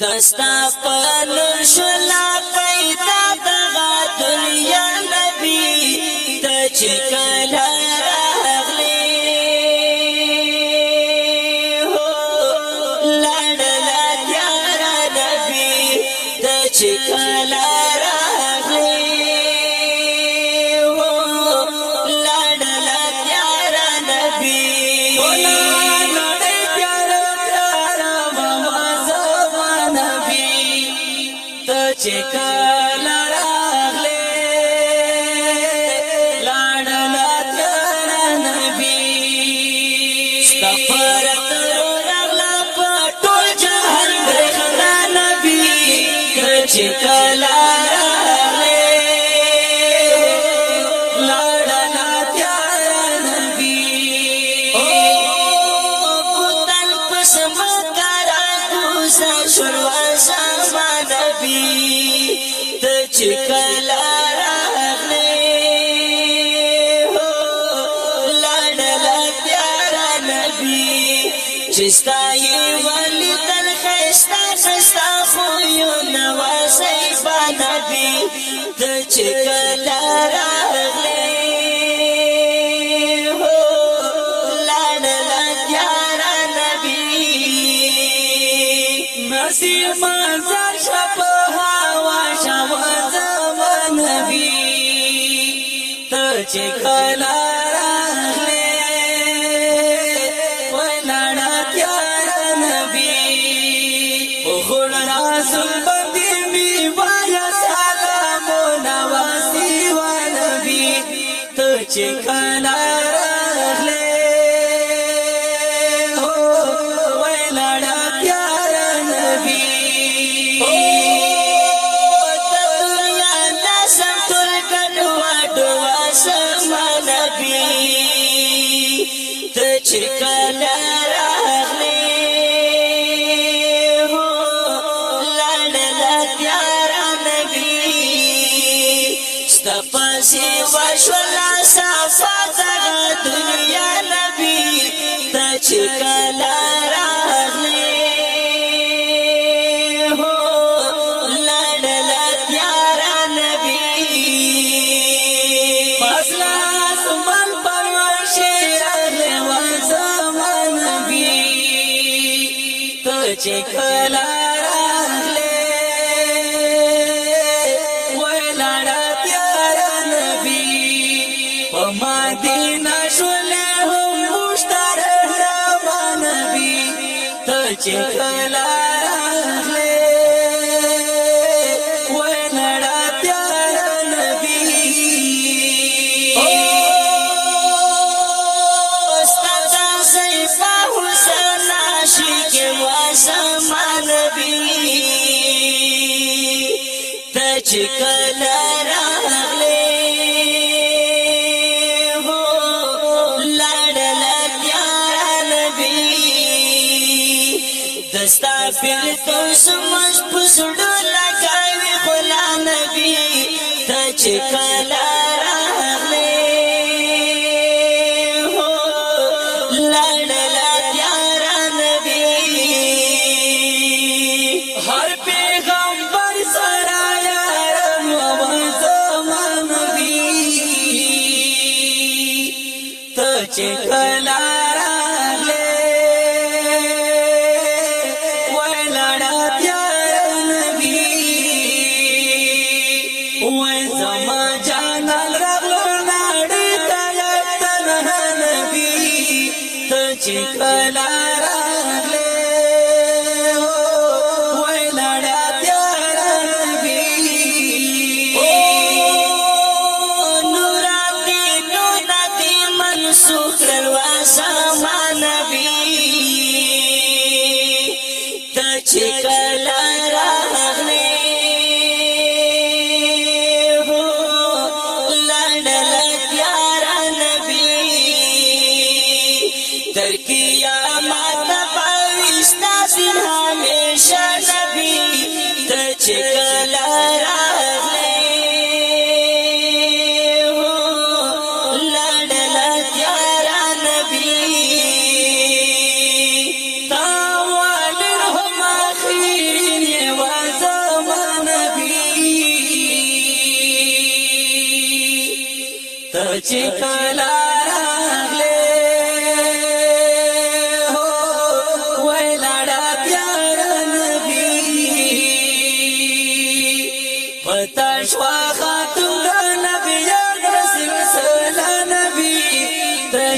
دستا پلو شلا پیدا دغا دنیا نبی تچکر ला नवीप چستای ولی تل خستا خستا خو یو نوازی بنبی تچکل راغلی هو لانل دیارا نبی مسی منظر شپ هوا شو زمان نبی تچکل چې کله سی وشولا صفات دنیا نبی تا چکلا راغلی هو لړل پیار نبی فضل اسمان پر شیر و زمان نبی تا چکلا چې کلا کافر قوس مش پسړو لګاوي غلام نبی ته چې کلا راغلي هو لړل پیار نبی هر پیغمبر سره یارم وځم نبی ته چې ترکیا ماتا پوستا سی ہمیشہ نبی تچکل راغلے ہو لڑل تیارا نبی تاوانر ہم آخرین وزم نبی تچکل راغلے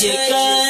解开。